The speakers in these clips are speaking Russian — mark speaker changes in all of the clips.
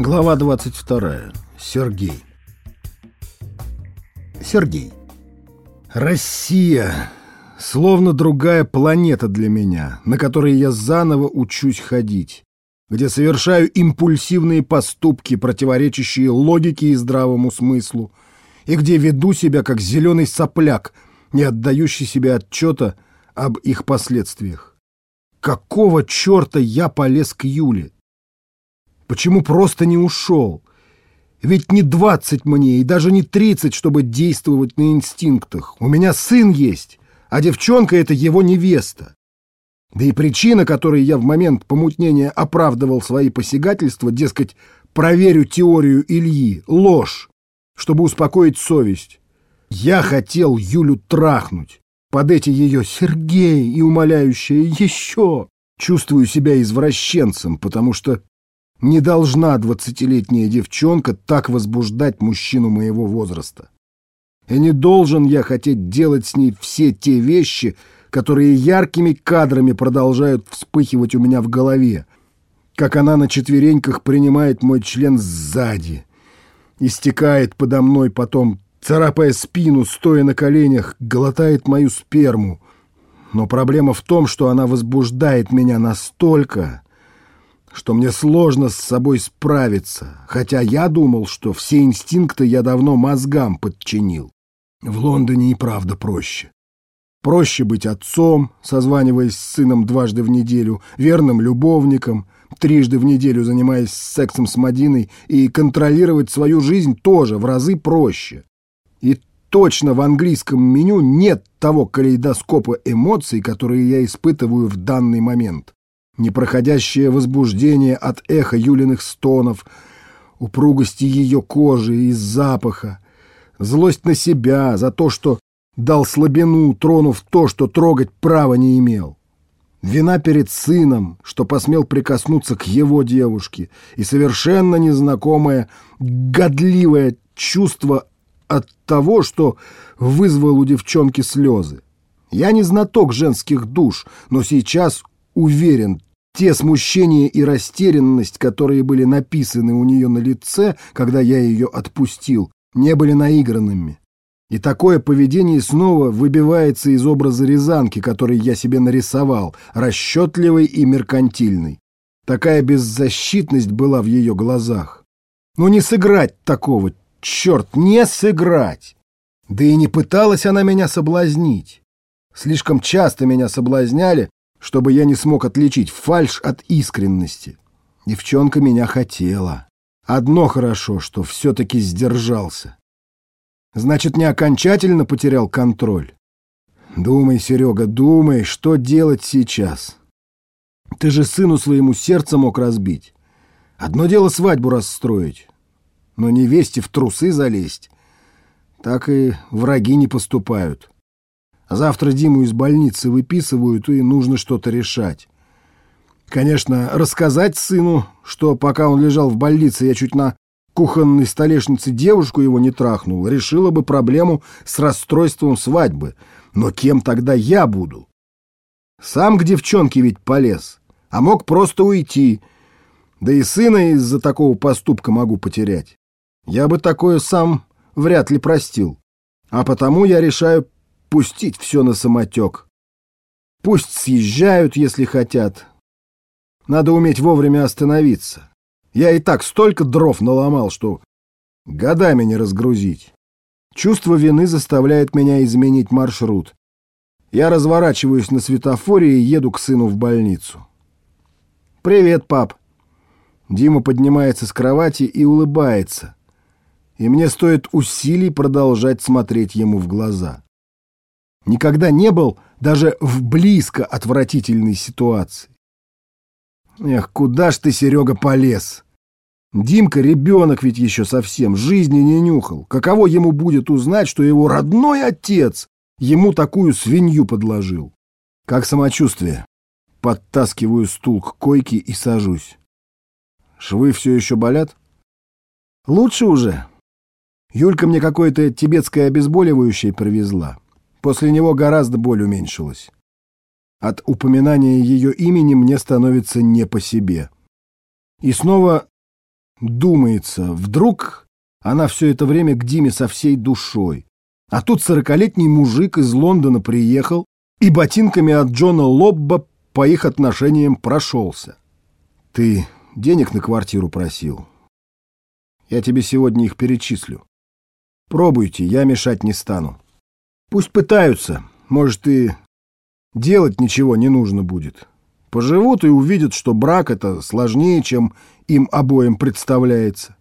Speaker 1: Глава 22. Сергей. Сергей. Россия. Словно другая планета для меня, на которой я заново учусь ходить, где совершаю импульсивные поступки, противоречащие логике и здравому смыслу, и где веду себя как зеленый сопляк, не отдающий себе отчета об их последствиях. Какого черта я полез к Юле? Почему просто не ушел? Ведь не двадцать мне и даже не тридцать, чтобы действовать на инстинктах. У меня сын есть, а девчонка — это его невеста. Да и причина, которой я в момент помутнения оправдывал свои посягательства, дескать, проверю теорию Ильи, ложь, чтобы успокоить совесть. Я хотел Юлю трахнуть. Под эти ее «Сергей» и умоляющие «Еще» чувствую себя извращенцем, потому что не должна двадцатилетняя девчонка так возбуждать мужчину моего возраста. И не должен я хотеть делать с ней все те вещи, которые яркими кадрами продолжают вспыхивать у меня в голове, как она на четвереньках принимает мой член сзади, истекает подо мной потом, царапая спину, стоя на коленях, глотает мою сперму. Но проблема в том, что она возбуждает меня настолько, что мне сложно с собой справиться, хотя я думал, что все инстинкты я давно мозгам подчинил. В Лондоне и правда проще. Проще быть отцом, созваниваясь с сыном дважды в неделю, верным любовником, трижды в неделю занимаясь сексом с Мадиной, и контролировать свою жизнь тоже в разы проще. И точно в английском меню нет того калейдоскопа эмоций, которые я испытываю в данный момент непроходящее возбуждение от эха Юлиных стонов, упругости ее кожи и запаха, злость на себя за то, что дал слабину, тронув то, что трогать права не имел. Вина перед сыном, что посмел прикоснуться к его девушке, и совершенно незнакомое, годливое чувство от того, что вызвал у девчонки слезы. Я не знаток женских душ, но сейчас уверен, те смущения и растерянность, которые были написаны у нее на лице, когда я ее отпустил, не были наигранными. И такое поведение снова выбивается из образа Рязанки, который я себе нарисовал, расчетливый и меркантильный. Такая беззащитность была в ее глазах. Ну не сыграть такого, черт, не сыграть! Да и не пыталась она меня соблазнить. Слишком часто меня соблазняли, чтобы я не смог отличить фальшь от искренности. Девчонка меня хотела. Одно хорошо, что все-таки сдержался. Значит, не окончательно потерял контроль. Думай, Серега, думай, что делать сейчас. Ты же сыну своему сердце мог разбить. Одно дело свадьбу расстроить, но невесте в трусы залезть. Так и враги не поступают. Завтра Диму из больницы выписывают, и нужно что-то решать. Конечно, рассказать сыну, что пока он лежал в больнице, я чуть на кухонной столешнице девушку его не трахнул, решила бы проблему с расстройством свадьбы. Но кем тогда я буду? Сам к девчонке ведь полез, а мог просто уйти. Да и сына из-за такого поступка могу потерять. Я бы такое сам вряд ли простил. А потому я решаю пустить все на самотек. Пусть съезжают, если хотят. Надо уметь вовремя остановиться. Я и так столько дров наломал, что годами не разгрузить. Чувство вины заставляет меня изменить маршрут. Я разворачиваюсь на светофоре и еду к сыну в больницу. «Привет, пап!» Дима поднимается с кровати и улыбается. И мне стоит усилий продолжать смотреть ему в глаза никогда не был даже в близко отвратительной ситуации. Эх, куда ж ты, Серега, полез? Димка ребенок ведь еще совсем, жизни не нюхал. Каково ему будет узнать, что его родной отец ему такую свинью подложил? Как самочувствие? Подтаскиваю стул к койке и сажусь. Швы все еще болят? Лучше уже. Юлька мне какое-то тибетское обезболивающее привезла. После него гораздо боль уменьшилась. От упоминания ее имени мне становится не по себе. И снова Думается, вдруг она все это время к Диме со всей душой. А тут сорокалетний мужик из Лондона приехал и ботинками от Джона Лобба по их отношениям прошелся. Ты денег на квартиру просил. Я тебе сегодня их перечислю. Пробуйте, я мешать не стану. Пусть пытаются, может, и делать ничего не нужно будет. Поживут и увидят, что брак — это сложнее, чем им обоим представляется.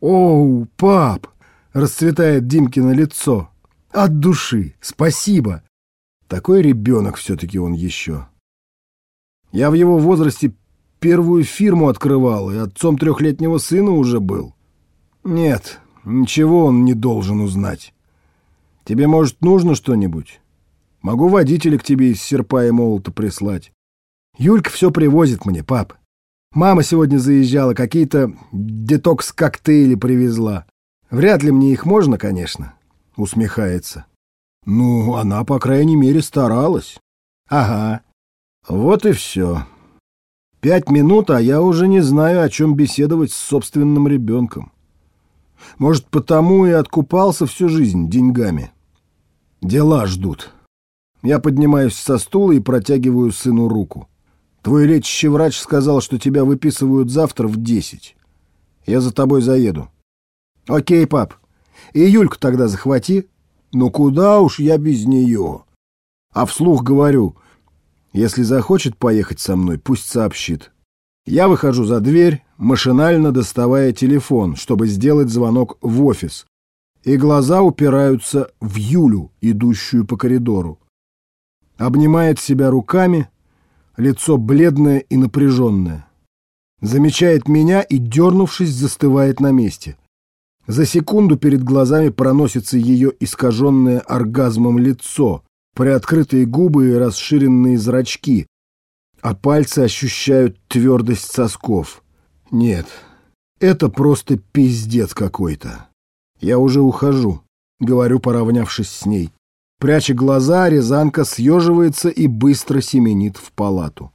Speaker 1: «Оу, пап!» — расцветает Димкино лицо. «От души! Спасибо!» Такой ребенок все-таки он еще. Я в его возрасте первую фирму открывал, и отцом трехлетнего сына уже был. Нет, ничего он не должен узнать. Тебе, может, нужно что-нибудь? Могу водителя к тебе из серпа и молота прислать. Юлька все привозит мне, пап. Мама сегодня заезжала, какие-то детокс-коктейли привезла. Вряд ли мне их можно, конечно, усмехается. Ну, она, по крайней мере, старалась. Ага. Вот и все. Пять минут, а я уже не знаю, о чем беседовать с собственным ребенком. Может, потому и откупался всю жизнь деньгами. Дела ждут. Я поднимаюсь со стула и протягиваю сыну руку. Твой лечащий врач сказал, что тебя выписывают завтра в десять. Я за тобой заеду. Окей, пап. И Юльку тогда захвати. Ну куда уж я без нее? А вслух говорю, если захочет поехать со мной, пусть сообщит. Я выхожу за дверь, машинально доставая телефон, чтобы сделать звонок в офис. И глаза упираются в Юлю, идущую по коридору. Обнимает себя руками, лицо бледное и напряженное. Замечает меня и, дернувшись, застывает на месте. За секунду перед глазами проносится ее искаженное оргазмом лицо, приоткрытые губы и расширенные зрачки, а пальцы ощущают твердость сосков. Нет, это просто пиздец какой-то. Я уже ухожу, говорю, поравнявшись с ней. Пряча глаза, Рязанка съеживается и быстро семенит в палату.